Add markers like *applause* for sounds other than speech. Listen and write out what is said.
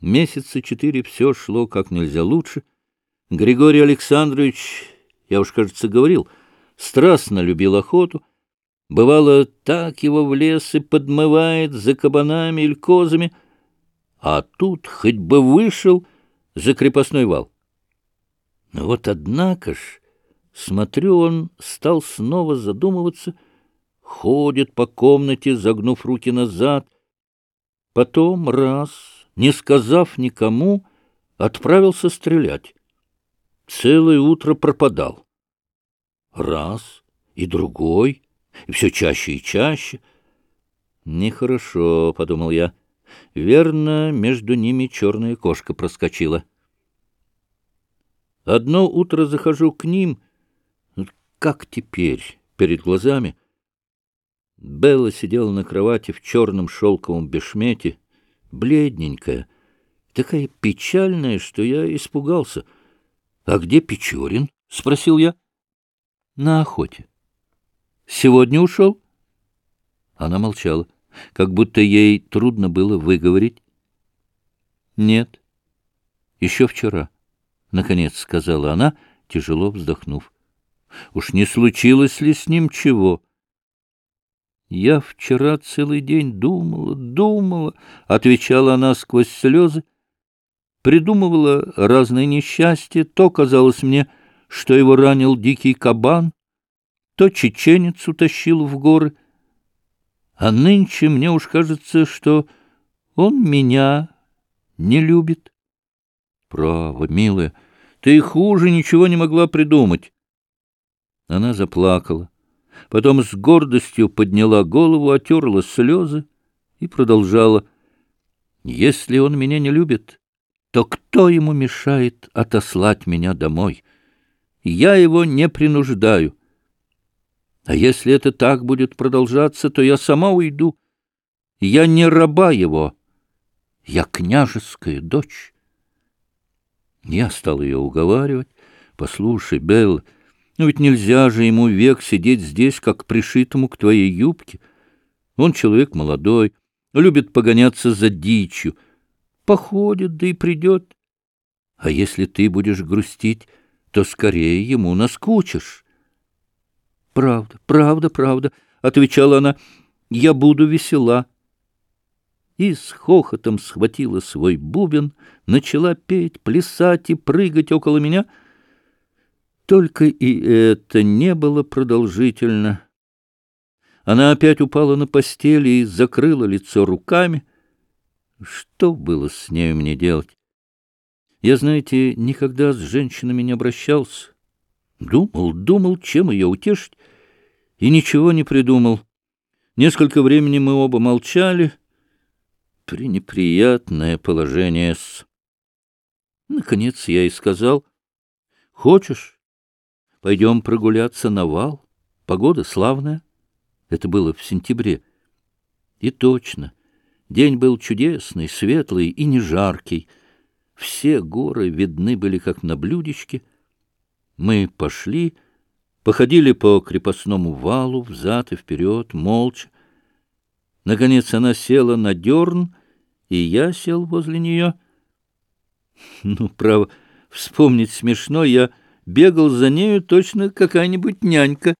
Месяца четыре все шло как нельзя лучше. Григорий Александрович, я уж, кажется, говорил, страстно любил охоту. Бывало, так его в лес и подмывает за кабанами или козами, а тут хоть бы вышел за крепостной вал. Но вот однако ж, смотрю, он стал снова задумываться, ходит по комнате, загнув руки назад. Потом раз, не сказав никому, отправился стрелять. Целое утро пропадал. Раз и другой, и все чаще и чаще. Нехорошо, — подумал я. Верно, между ними черная кошка проскочила. Одно утро захожу к ним, как теперь, перед глазами. Белла сидела на кровати в черном шелковом бешмете, бледненькая, такая печальная, что я испугался. — А где Печорин? — спросил я. — На охоте. — Сегодня ушел? Она молчала, как будто ей трудно было выговорить. — Нет, еще вчера, — наконец сказала она, тяжело вздохнув. — Уж не случилось ли с ним чего? — я вчера целый день думала, думала, — отвечала она сквозь слезы. Придумывала разные несчастья. То казалось мне, что его ранил дикий кабан, то чеченец утащил в горы. А нынче мне уж кажется, что он меня не любит. Право, милая, ты хуже ничего не могла придумать. Она заплакала потом с гордостью подняла голову, отерла слезы и продолжала. «Если он меня не любит, то кто ему мешает отослать меня домой? Я его не принуждаю. А если это так будет продолжаться, то я сама уйду. Я не раба его, я княжеская дочь». Я стал ее уговаривать. «Послушай, Белла, но ведь нельзя же ему век сидеть здесь, как пришитому к твоей юбке. Он человек молодой, любит погоняться за дичью. Походит, да и придет. А если ты будешь грустить, то скорее ему наскучишь. — Правда, правда, правда, — отвечала она, — я буду весела. И с хохотом схватила свой бубен, начала петь, плясать и прыгать около меня — только и это не было продолжительно. Она опять упала на постели и закрыла лицо руками. Что было с нею мне делать? Я, знаете, никогда с женщинами не обращался. Думал, думал, чем ее утешить, и ничего не придумал. Несколько времени мы оба молчали. Пренеприятное положение -с. Наконец я и сказал, «Хочешь, Пойдем прогуляться на вал. Погода славная. Это было в сентябре. И точно. День был чудесный, светлый и не жаркий. Все горы видны были, как на блюдечке. Мы пошли, походили по крепостному валу взад и вперед, молча. Наконец она села на дерн, и я сел возле нее. *laughs* Ну, право, вспомнить смешно, я бегал за нею точно какая-нибудь нянька.